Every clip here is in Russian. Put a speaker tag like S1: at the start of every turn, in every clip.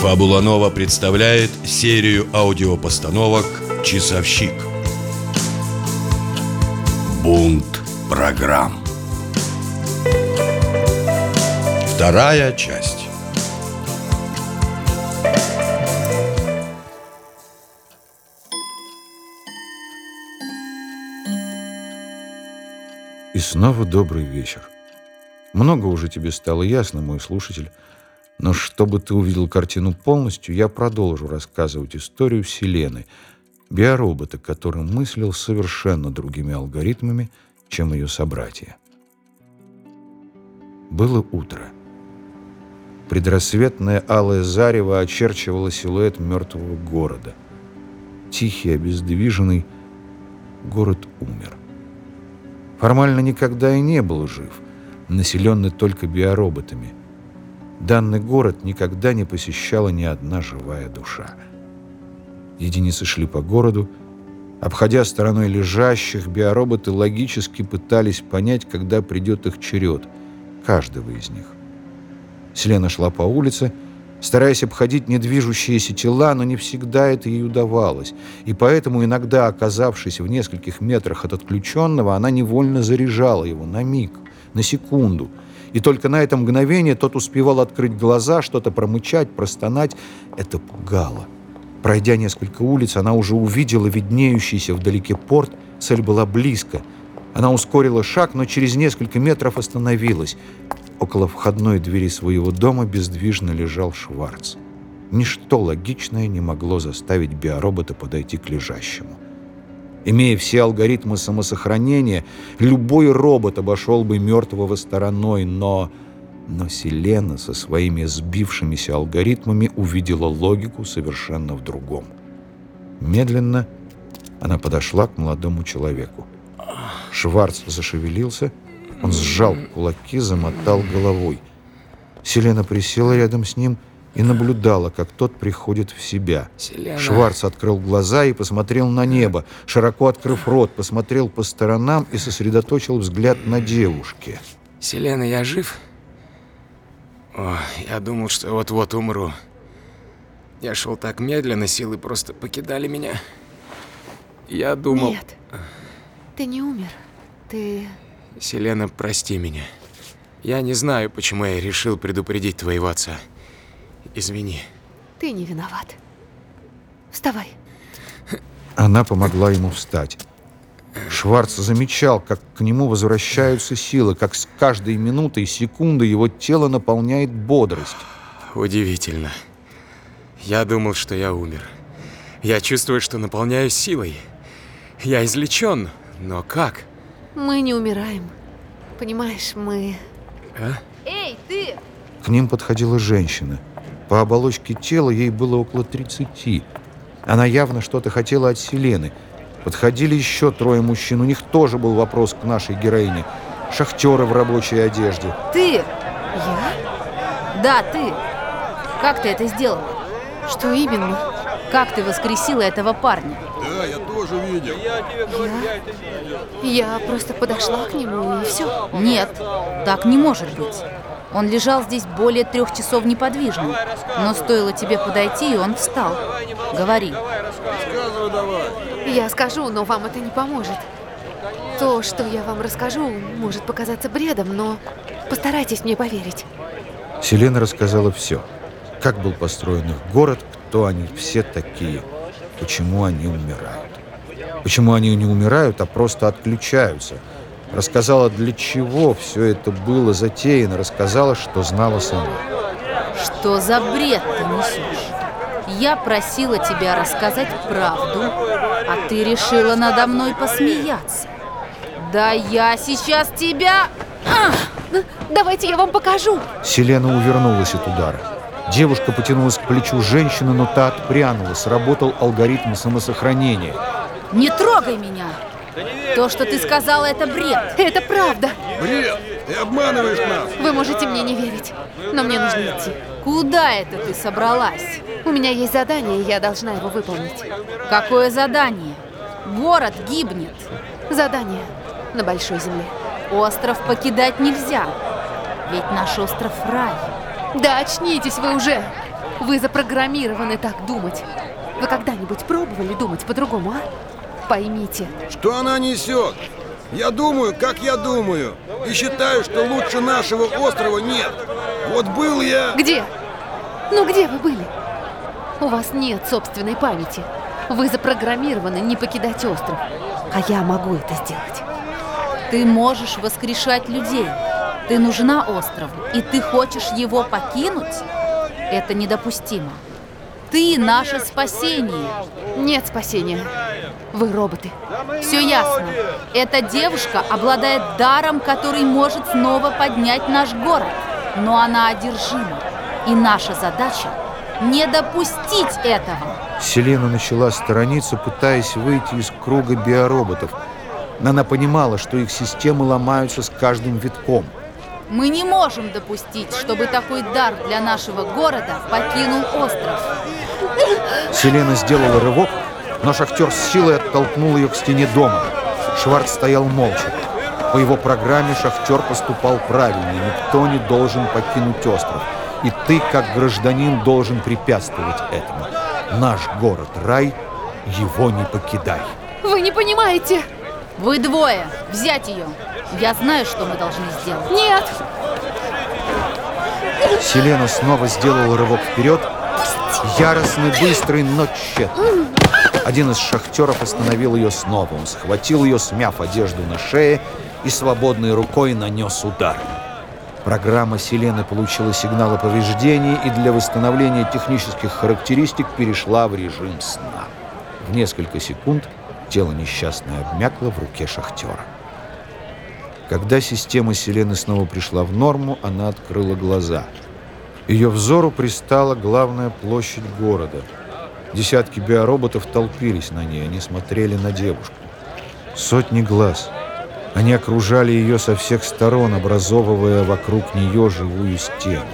S1: Фабула Нова представляет серию аудиопостановок «Часовщик». Бунт программ. Вторая часть.
S2: И снова добрый вечер. Много уже тебе стало ясно, мой слушатель, но чтобы ты увидел картину полностью, я продолжу рассказывать историю Вселенной, биоробота, который мыслил совершенно другими алгоритмами, чем ее собратья. Было утро. Предрассветное алое зарево очерчивало силуэт мертвого города. Тихий, обездвиженный, город умер. Формально никогда и не был жив, населенный только биороботами. Данный город никогда не посещала ни одна живая душа. Единицы шли по городу, обходя стороной лежащих, биороботы логически пытались понять, когда придет их черед, каждого из них. Селена шла по улице, стараясь обходить недвижущиеся тела, но не всегда это ей удавалось, и поэтому, иногда оказавшись в нескольких метрах от отключенного, она невольно заряжала его на миг, на секунду — и только на это мгновение тот успевал открыть глаза, что-то промычать, простонать. Это пугало. Пройдя несколько улиц, она уже увидела виднеющийся вдалеке порт. Цель была близко. Она ускорила шаг, но через несколько метров остановилась. Около входной двери своего дома бездвижно лежал Шварц. Ничто логичное не могло заставить биоробота подойти к лежащему. Имея все алгоритмы самосохранения, любой робот обошел бы мертвого стороной, но... Но Селена со своими сбившимися алгоритмами увидела логику совершенно в другом. Медленно она подошла к молодому человеку. Шварц зашевелился, он сжал кулаки, замотал головой. Селена присела рядом с ним и наблюдала, как тот приходит в себя.
S3: Селена.
S2: Шварц открыл глаза и посмотрел на небо. Широко открыв рот, посмотрел по сторонам и сосредоточил взгляд на девушке.
S3: Селена, я жив? О, я думал, что вот-вот умру. Я шел так медленно, силы просто покидали меня. Я думал...
S4: Нет, ты не умер. Ты...
S3: Селена, прости меня. Я не знаю, почему я решил предупредить твоего отца. Извини.
S4: Ты не виноват. Вставай.
S2: Она помогла ему встать. Шварц замечал, как к нему возвращаются силы, как с каждой минутой и секундой его тело наполняет бодрость.
S3: Удивительно. Я думал, что я умер. Я чувствую, что наполняюсь силой. Я излечен, но как?
S4: Мы не умираем. Понимаешь, мы...
S3: А?
S4: Эй, ты!
S2: К ним подходила женщина. По оболочке тела ей было около 30. Она явно что-то хотела от Селены. Подходили еще трое мужчин. У них тоже был вопрос к нашей героине. Шахтеры в рабочей одежде.
S5: Ты!
S4: Я?
S5: Да, ты! Как ты это сделала?
S4: Что именно?
S5: Как ты воскресила этого парня?
S6: Да, я тоже видел.
S4: Я... Я просто подошла к нему и все.
S5: Нет, так не может быть. Он лежал здесь более трех часов неподвижно. Но стоило тебе подойти, и он встал. Говори.
S6: Рассказывай давай.
S4: Я скажу, но вам это не поможет. То, что я вам расскажу, может показаться бредом, но постарайтесь мне поверить.
S2: Селена рассказала все. Как был построен их город, кто они все такие, почему они умирают. Почему они не умирают, а просто отключаются. Рассказала, для чего все это было затеяно. Рассказала, что знала сама.
S5: Что за бред ты несешь? Я просила тебя рассказать правду, а ты решила надо мной посмеяться. Да я сейчас тебя... А!
S4: Давайте я вам покажу.
S2: Селена увернулась от удара. Девушка потянулась к плечу женщины, но та отпрянула. Сработал алгоритм самосохранения.
S5: Не трогай меня! То, что ты сказала, это бред.
S4: Это правда.
S6: Бред! Ты обманываешь нас!
S4: Вы можете мне не верить, но мне нужно идти.
S5: Куда это ты собралась?
S4: У меня есть задание, и я должна его выполнить.
S5: Какое задание? Город гибнет.
S4: Задание на большой земле.
S5: Остров покидать нельзя. Ведь наш остров рай.
S4: Да очнитесь вы уже! Вы запрограммированы так думать. Вы когда-нибудь пробовали думать по-другому, а? Поймите,
S6: Что она несет? Я думаю, как я думаю. И считаю, что лучше нашего острова нет. Вот был я...
S4: где? Ну где вы были? У вас нет собственной памяти. Вы запрограммированы не покидать остров. А я могу это сделать.
S5: Ты можешь воскрешать людей. Ты нужна острову, и ты хочешь его покинуть? Это недопустимо. Ты наше спасение.
S4: Нет спасения. Вы роботы.
S5: Все ясно. Эта девушка обладает даром, который может снова поднять наш город. Но она одержима. И наша задача не допустить этого.
S2: Селена начала сторониться, пытаясь выйти из круга биороботов. Но она понимала, что их системы ломаются с каждым витком.
S5: Мы не можем допустить, чтобы такой дар для нашего города покинул остров.
S2: Селена сделала рывок, но шахтер с силой оттолкнул ее к стене дома. Шварц стоял молча. По его программе шахтер поступал правильно. Никто не должен покинуть остров. И ты, как гражданин, должен препятствовать этому. Наш город рай, его не покидай.
S4: Вы не понимаете.
S5: Вы двое. Взять ее. Я знаю, что мы должны сделать.
S4: Нет.
S2: Селена снова сделала рывок вперед. Яростный, быстрый, но тщетный. Один из шахтеров остановил ее снова. Он схватил ее, смяв одежду на шее, и свободной рукой нанес удар. Программа Селены получила сигнал о повреждении и для восстановления технических характеристик перешла в режим сна. В несколько секунд тело несчастной обмякло в руке шахтера. Когда система Селены снова пришла в норму, она открыла глаза. Ее взору пристала главная площадь города. Десятки биороботов толпились на ней, они смотрели на девушку. Сотни глаз. Они окружали ее со всех сторон, образовывая вокруг нее живую стену.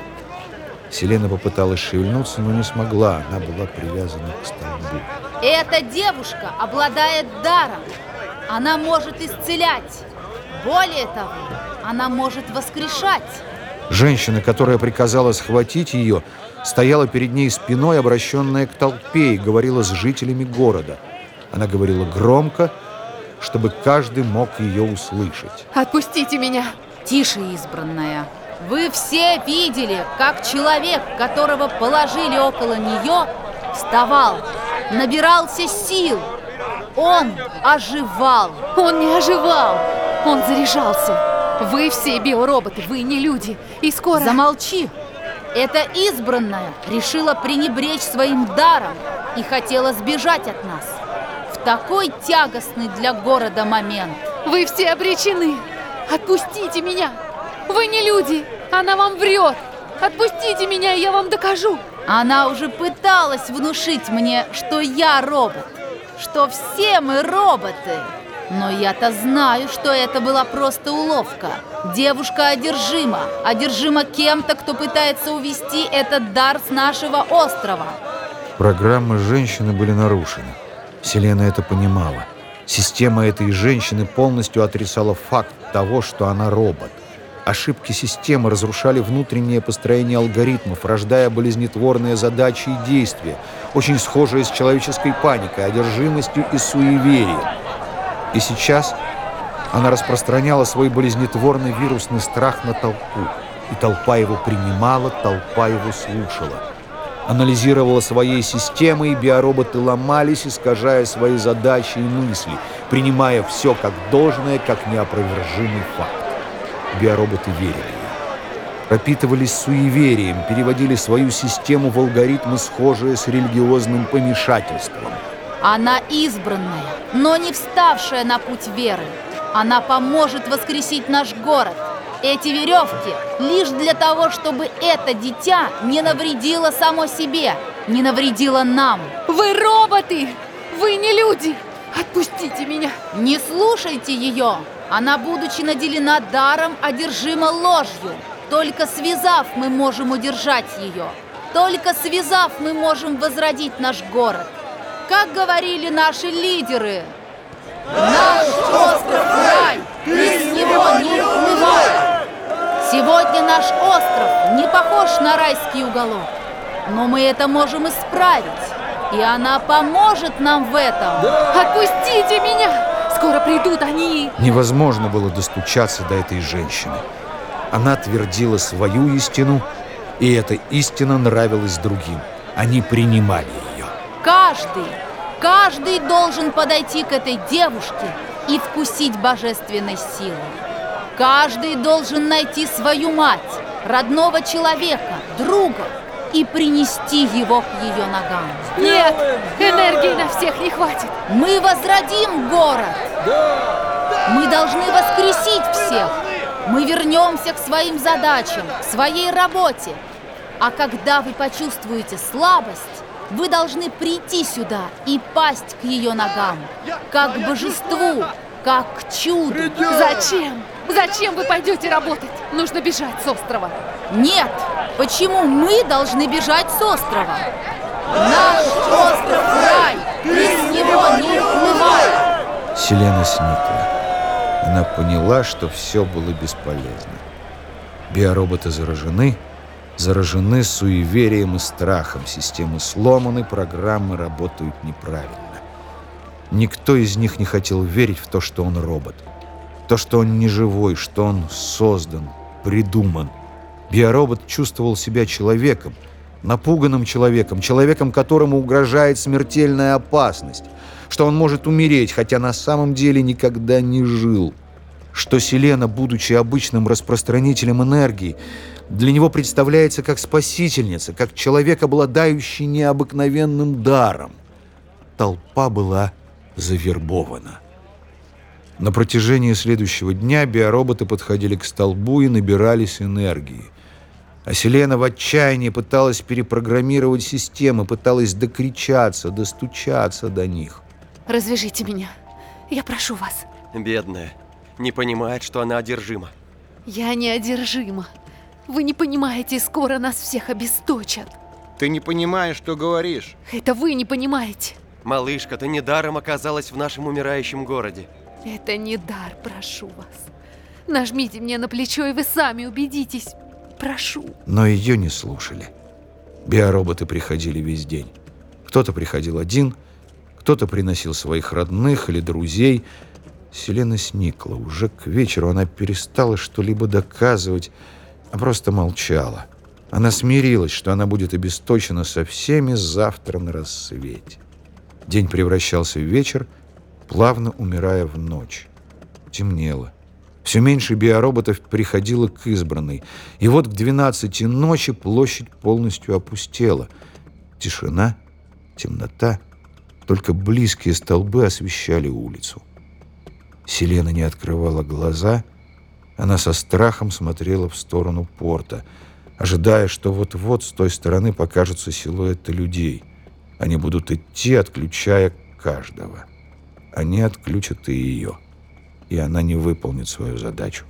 S2: Селена попыталась шевельнуться, но не смогла. Она была привязана к столбу.
S5: Эта девушка обладает даром. Она может исцелять. Более того, она может воскрешать.
S2: Женщина, которая приказала схватить ее, стояла перед ней спиной, обращенная к толпе, и говорила с жителями города. Она говорила громко, чтобы каждый мог ее услышать.
S4: Отпустите меня.
S5: Тише, избранная. Вы все видели, как человек, которого положили около нее, вставал, набирался сил. Он оживал.
S4: Он не оживал. Он заряжался. Вы все биороботы, вы не люди. И скоро...
S5: Замолчи. Эта избранная решила пренебречь своим даром и хотела сбежать от нас. В такой тягостный для города момент.
S4: Вы все обречены. Отпустите меня. Вы не люди. Она вам врет. Отпустите меня, и я вам докажу.
S5: Она уже пыталась внушить мне, что я робот, что все мы роботы. Но я-то знаю, что это была просто уловка. Девушка одержима, одержима кем-то, кто пытается увести этот дар с нашего острова.
S2: Программы женщины были нарушены. Селена это понимала. Система этой женщины полностью отрицала факт того, что она робот. Ошибки системы разрушали внутреннее построение алгоритмов, рождая болезнетворные задачи и действия, очень схожие с человеческой паникой, одержимостью и суеверием. И сейчас она распространяла свой болезнетворный вирусный страх на толпу. И толпа его принимала, толпа его слушала. Анализировала своей системы, и биороботы ломались, искажая свои задачи и мысли, принимая все как должное, как неопровержимый факт. Биороботы верили. Пропитывались суеверием, переводили свою систему в алгоритмы, схожие с религиозным помешательством.
S5: Она избранная, но не вставшая на путь веры. Она поможет воскресить наш город. Эти веревки лишь для того, чтобы это дитя не навредило само себе, не навредило нам.
S4: Вы роботы. Вы не люди. Отпустите меня.
S5: Не слушайте ее. Она, будучи наделена даром, одержима ложью. Только связав, мы можем удержать ее. Только связав, мы можем возродить наш город. Как говорили наши лидеры, наш остров рай, из него не уплывай. Сегодня наш остров не похож на райский уголок. Но мы это можем исправить. И она поможет нам в этом.
S4: Отпустите меня! Скоро придут они.
S2: Невозможно было достучаться до этой женщины. Она твердила свою истину, и эта истина нравилась другим. Они принимали ее.
S5: Каждый, каждый должен подойти к этой девушке и вкусить божественной силы. Каждый должен найти свою мать, родного человека, друга и принести его к ее ногам.
S4: Нет, энергии на всех не хватит.
S5: Мы возродим город. Мы должны воскресить всех. Мы вернемся к своим задачам, к своей работе. А когда вы почувствуете слабость, вы должны прийти сюда и пасть к ее ногам, как к божеству, как к чуду.
S4: Зачем? Зачем вы пойдете работать? Нужно бежать с острова.
S5: Нет! Почему мы должны бежать с острова? Наш остров рай! Ты с него не уплывай!
S2: Селена сникла. Она поняла, что все было бесполезно. Биороботы заражены, заражены суеверием и страхом. Системы сломаны, программы работают неправильно. Никто из них не хотел верить в то, что он робот. То, что он не живой, что он создан, придуман. Биоробот чувствовал себя человеком, напуганным человеком, человеком, которому угрожает смертельная опасность, что он может умереть, хотя на самом деле никогда не жил, что Селена, будучи обычным распространителем энергии, для него представляется как спасительница, как человек, обладающий необыкновенным даром. Толпа была завербована. На протяжении следующего дня биороботы подходили к столбу и набирались энергии. А Селена в отчаянии пыталась перепрограммировать системы, пыталась докричаться, достучаться до них.
S4: Развяжите меня. Я прошу вас.
S7: Бедная. Не понимает, что она одержима.
S4: Я неодержима. Вы не понимаете, скоро нас всех обесточат.
S6: Ты не понимаешь, что говоришь.
S4: Это вы не понимаете.
S7: Малышка, ты недаром оказалась в нашем умирающем городе.
S4: Это не дар, прошу вас. Нажмите мне на плечо, и вы сами убедитесь. Прошу.
S2: Но ее не слушали. Биороботы приходили весь день. Кто-то приходил один, кто-то приносил своих родных или друзей. Селена сникла. Уже к вечеру она перестала что-либо доказывать, а просто молчала. Она смирилась, что она будет обесточена со всеми завтра на рассвете. День превращался в вечер, плавно умирая в ночь. Темнело. Все меньше биороботов приходило к избранной. И вот к 12 ночи площадь полностью опустела. Тишина, темнота. Только близкие столбы освещали улицу. Селена не открывала глаза. Она со страхом смотрела в сторону порта, ожидая, что вот-вот с той стороны покажутся силуэты людей. Они будут идти, отключая каждого. Они отключат и ее и она не выполнит свою задачу.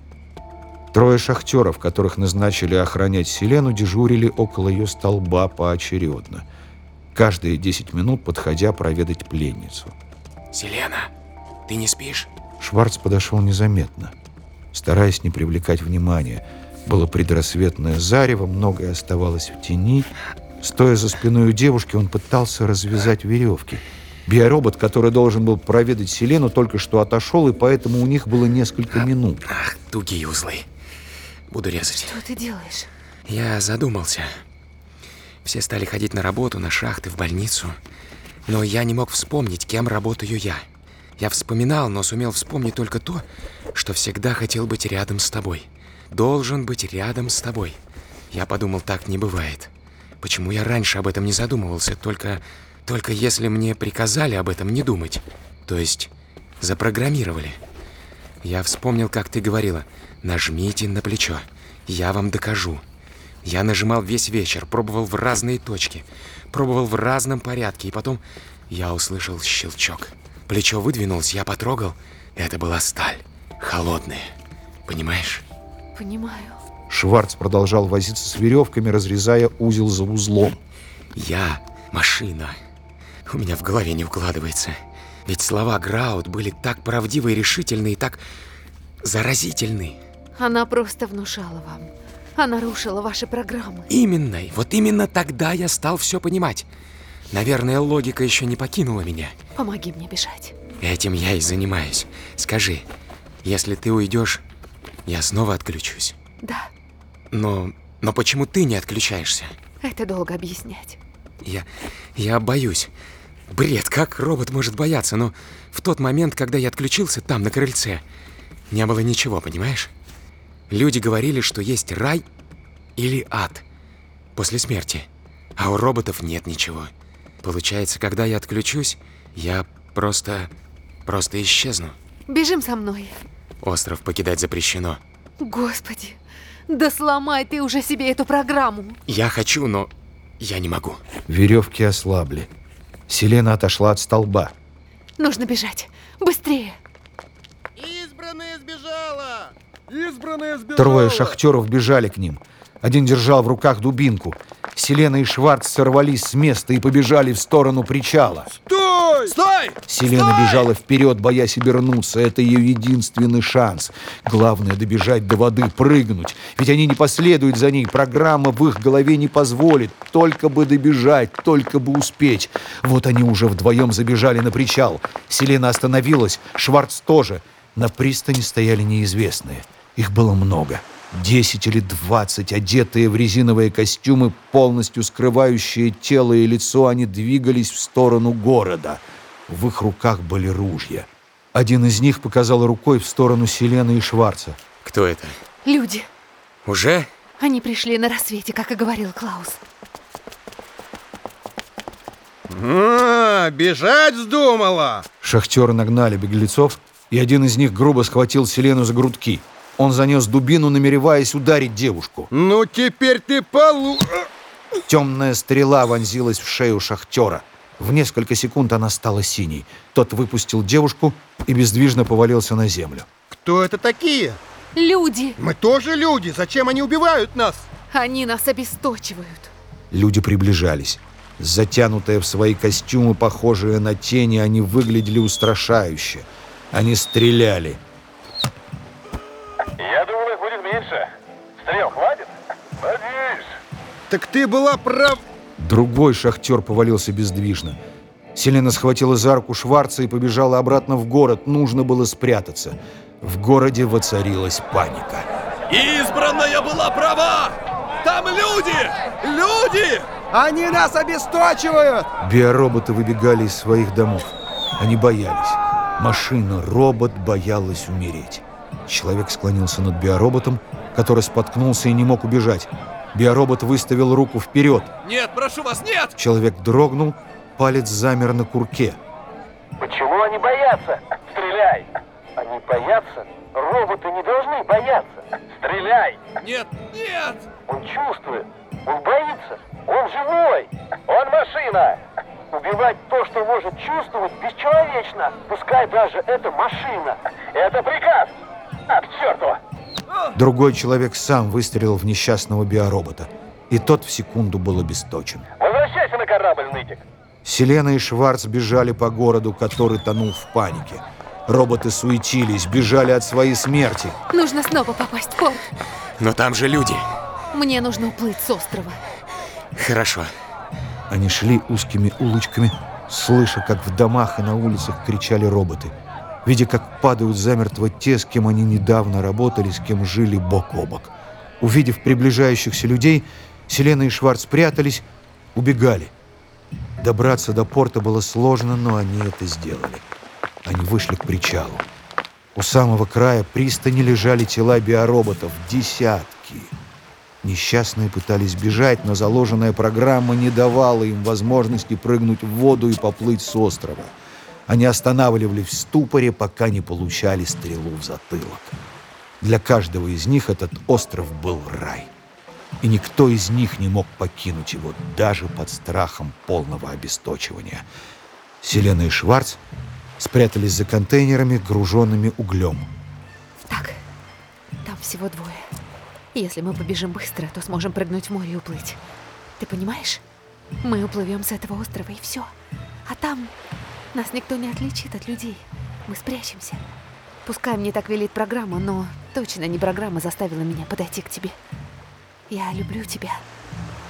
S2: Трое шахтеров, которых назначили охранять Селену, дежурили около ее столба поочередно, каждые 10 минут подходя проведать пленницу.
S3: Селена, ты не спишь?
S2: Шварц подошел незаметно, стараясь не привлекать внимания. Было предрассветное зарево, многое оставалось в тени. Стоя за спиной у девушки, он пытался развязать веревки – Биоробот, который должен был проведать Селену, только что отошел, и поэтому у них было несколько минут.
S3: Ах, тугие узлы. Буду резать.
S4: Что ты делаешь?
S3: Я задумался. Все стали ходить на работу, на шахты, в больницу. Но я не мог вспомнить, кем работаю я. Я вспоминал, но сумел вспомнить только то, что всегда хотел быть рядом с тобой. Должен быть рядом с тобой. Я подумал, так не бывает. Почему я раньше об этом не задумывался, только только если мне приказали об этом не думать. То есть запрограммировали. Я вспомнил, как ты говорила. Нажмите на плечо. Я вам докажу. Я нажимал весь вечер, пробовал в разные точки. Пробовал в разном порядке. И потом я услышал щелчок. Плечо выдвинулось, я потрогал. Это была сталь. Холодная. Понимаешь?
S4: Понимаю.
S2: Шварц продолжал возиться с веревками, разрезая узел за узлом.
S3: Я машина. У меня в голове не укладывается. Ведь слова Граут были так правдивы и решительны, и так заразительны.
S4: Она просто внушала вам. А нарушила ваши программы.
S3: Именно, и вот именно тогда я стал все понимать. Наверное, логика еще не покинула меня.
S4: Помоги мне бежать.
S3: Этим я и занимаюсь. Скажи, если ты уйдешь, я снова отключусь.
S4: Да,
S3: Но, но почему ты не отключаешься?
S4: это долго объяснять.
S3: Я, я боюсь. Бред, как робот может бояться? Но в тот момент, когда я отключился там, на крыльце, не было ничего, понимаешь? Люди говорили, что есть рай или ад после смерти, а у роботов нет ничего. Получается, когда я отключусь, я просто... просто исчезну.
S4: Бежим со мной.
S3: Остров покидать запрещено.
S4: Господи, да сломай ты уже себе эту программу.
S3: Я хочу, но я не могу.
S2: Веревки ослабли. Селена отошла от столба.
S4: Нужно бежать. Быстрее.
S6: Избранная сбежала! Избранная сбежала!
S2: Трое шахтеров бежали к ним. Один держал в руках дубинку. Селена и Шварц сорвались с места и побежали в сторону причала.
S6: Стой! Стой!
S2: Селена бежала вперед, боясь обернуться. Это ее единственный шанс. Главное добежать до воды, прыгнуть. Ведь они не последуют за ней. Программа в их голове не позволит. Только бы добежать, только бы успеть. Вот они уже вдвоем забежали на причал. Селена остановилась, Шварц тоже. На пристани стояли неизвестные. Их было много. Десять или двадцать, одетые в резиновые костюмы, полностью скрывающие тело и лицо, они двигались в сторону города. В их руках были ружья. Один из них показал рукой в сторону Селены и Шварца.
S3: Кто это?
S4: Люди.
S3: Уже?
S4: Они пришли на рассвете, как и говорил Клаус.
S6: А, бежать вздумала!
S2: Шахтеры нагнали беглецов, и один из них грубо схватил Селену за грудки. Он занес дубину, намереваясь ударить девушку.
S6: Ну теперь ты полу...
S2: Темная стрела вонзилась в шею шахтера. В несколько секунд она стала синей. Тот выпустил девушку и бездвижно повалился на землю.
S6: Кто это такие?
S4: Люди.
S6: Мы тоже люди. Зачем они убивают нас?
S4: Они нас обесточивают.
S2: Люди приближались. Затянутые в свои костюмы, похожие на тени, они выглядели устрашающе. Они стреляли.
S8: Меньше. Стрел хватит? Надеюсь.
S6: Так ты была прав...
S2: Другой шахтер повалился бездвижно. Селена схватила за руку Шварца и побежала обратно в город. Нужно было спрятаться. В городе воцарилась паника.
S1: Избранная была права! Там люди! Люди!
S6: Они нас обесточивают!
S2: Биороботы выбегали из своих домов. Они боялись. Машина, робот боялась умереть. Человек склонился над биороботом, который споткнулся и не мог убежать. Биоробот выставил руку вперед.
S1: Нет, прошу вас, нет!
S2: Человек дрогнул, палец замер на курке.
S8: Почему они боятся? Стреляй! Они боятся? Роботы не должны бояться. Стреляй!
S1: Нет, нет!
S8: Он чувствует. Он боится. Он живой. Он машина. Убивать то, что может чувствовать, бесчеловечно. Пускай даже это машина. Это приказ. А, к черту!
S2: Другой человек сам выстрелил в несчастного биоробота. И тот в секунду был обесточен.
S8: Возвращайся на корабль, нытик.
S2: Селена и Шварц бежали по городу, который тонул в панике. Роботы суетились, бежали от своей смерти.
S4: Нужно снова попасть в порт.
S3: Но там же люди.
S4: Мне нужно уплыть с острова.
S3: Хорошо.
S2: Они шли узкими улочками, слыша, как в домах и на улицах кричали роботы. Видя, как падают замертво те, с кем они недавно работали, с кем жили бок о бок. Увидев приближающихся людей, Селена и Шварц прятались, убегали. Добраться до порта было сложно, но они это сделали. Они вышли к причалу. У самого края пристани лежали тела биороботов, десятки. Несчастные пытались бежать, но заложенная программа не давала им возможности прыгнуть в воду и поплыть с острова. Они останавливались в ступоре, пока не получали стрелу в затылок. Для каждого из них этот остров был рай. И никто из них не мог покинуть его, даже под страхом полного обесточивания. Селена и Шварц спрятались за контейнерами, груженными углем.
S4: Так, там всего двое. Если мы побежим быстро, то сможем прыгнуть в море и уплыть. Ты понимаешь? Мы уплывем с этого острова и все. А там нас никто не отличит от людей. Мы спрячемся. Пускай мне так велит программа, но точно не программа заставила меня подойти к тебе. Я люблю тебя.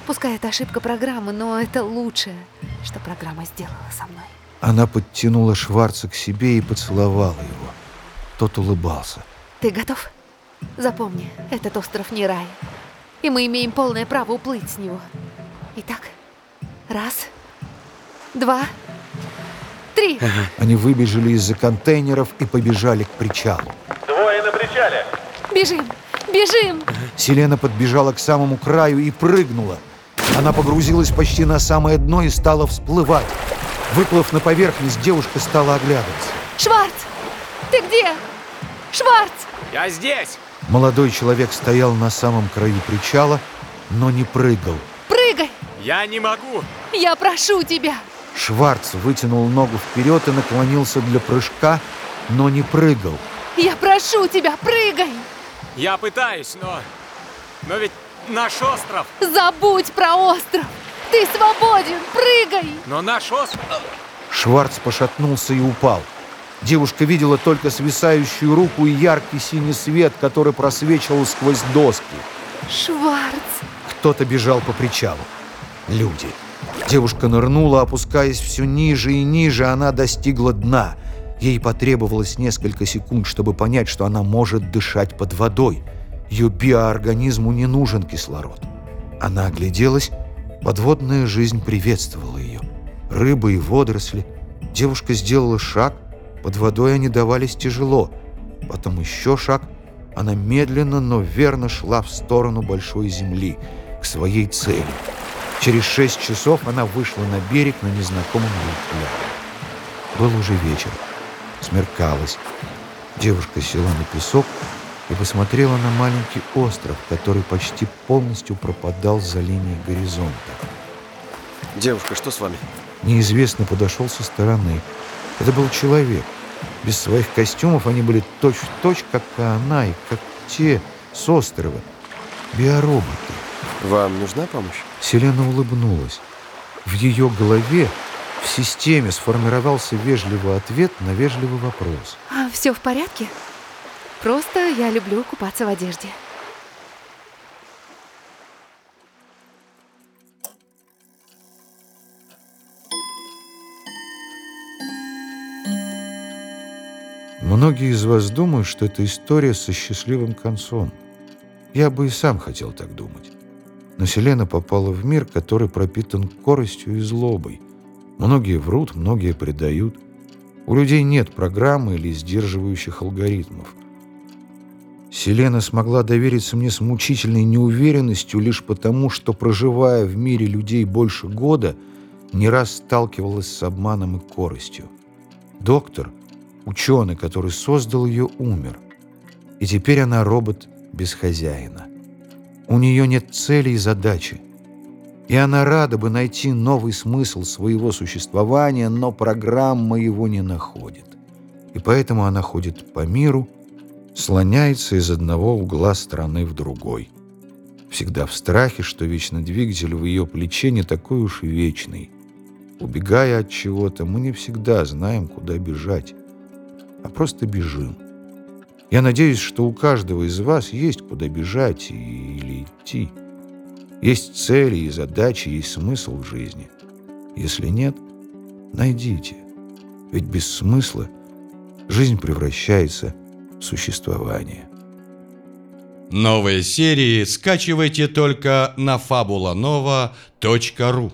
S4: Пускай это ошибка программы, но это лучшее, что программа сделала со мной.
S2: Она подтянула Шварца к себе и поцеловала его. Тот улыбался.
S4: Ты готов? Запомни, этот остров не рай. И мы имеем полное право уплыть с него. Итак, раз, два, три.
S2: Они выбежали из-за контейнеров и побежали к причалу.
S8: Двое на причале.
S4: Бежим, бежим!
S2: Селена подбежала к самому краю и прыгнула. Она погрузилась почти на самое дно и стала всплывать. Выплыв на поверхность, девушка стала оглядываться.
S4: Шварц! Ты где? Шварц!
S3: Я здесь!
S2: Молодой человек стоял на самом краю причала, но не прыгал.
S4: Прыгай!
S3: Я не могу!
S4: Я прошу тебя!
S2: Шварц вытянул ногу вперед и наклонился для прыжка, но не прыгал.
S4: Я прошу тебя, прыгай!
S3: Я пытаюсь, но... Но ведь наш остров!
S4: Забудь про остров! Ты свободен! Прыгай!
S3: Но наш остров...
S2: Шварц пошатнулся и упал. Девушка видела только свисающую руку и яркий синий свет, который просвечивал сквозь доски.
S4: Шварц!
S2: Кто-то бежал по причалу. Люди. Девушка нырнула, опускаясь все ниже и ниже, она достигла дна. Ей потребовалось несколько секунд, чтобы понять, что она может дышать под водой. Ее биоорганизму не нужен кислород. Она огляделась, подводная жизнь приветствовала ее. Рыбы и водоросли. Девушка сделала шаг, под водой они давались тяжело. Потом еще шаг. Она медленно, но верно шла в сторону большой земли, к своей цели. Через шесть часов она вышла на берег на незнакомом пляже. Был уже вечер. Смеркалось. Девушка села на песок и посмотрела на маленький остров, который почти полностью пропадал за линией горизонта.
S7: Девушка, что с вами?
S2: Неизвестный подошел со стороны. Это был человек. Без своих костюмов они были точь-в-точь, как и она, и как те с острова. Биороботы.
S7: Вам нужна помощь?
S2: Селена улыбнулась. В ее голове, в системе сформировался вежливый ответ на вежливый вопрос.
S4: А все в порядке? Просто я люблю купаться в одежде.
S2: Многие из вас думают, что это история со счастливым концом. Я бы и сам хотел так думать. Но Селена попала в мир, который пропитан коростью и злобой. Многие врут, многие предают. У людей нет программы или сдерживающих алгоритмов. Селена смогла довериться мне с мучительной неуверенностью лишь потому, что, проживая в мире людей больше года, не раз сталкивалась с обманом и коростью. Доктор, ученый, который создал ее, умер. И теперь она робот без хозяина. У нее нет цели и задачи. И она рада бы найти новый смысл своего существования, но программа его не находит. И поэтому она ходит по миру, слоняется из одного угла страны в другой. Всегда в страхе, что вечный двигатель в ее плече не такой уж и вечный. Убегая от чего-то, мы не всегда знаем, куда бежать, а просто бежим. Я надеюсь, что у каждого из вас есть куда бежать или идти. Есть цели и задачи, есть смысл в жизни. Если нет, найдите. Ведь без смысла жизнь превращается в существование.
S9: Новые серии скачивайте только на fabulanova.ru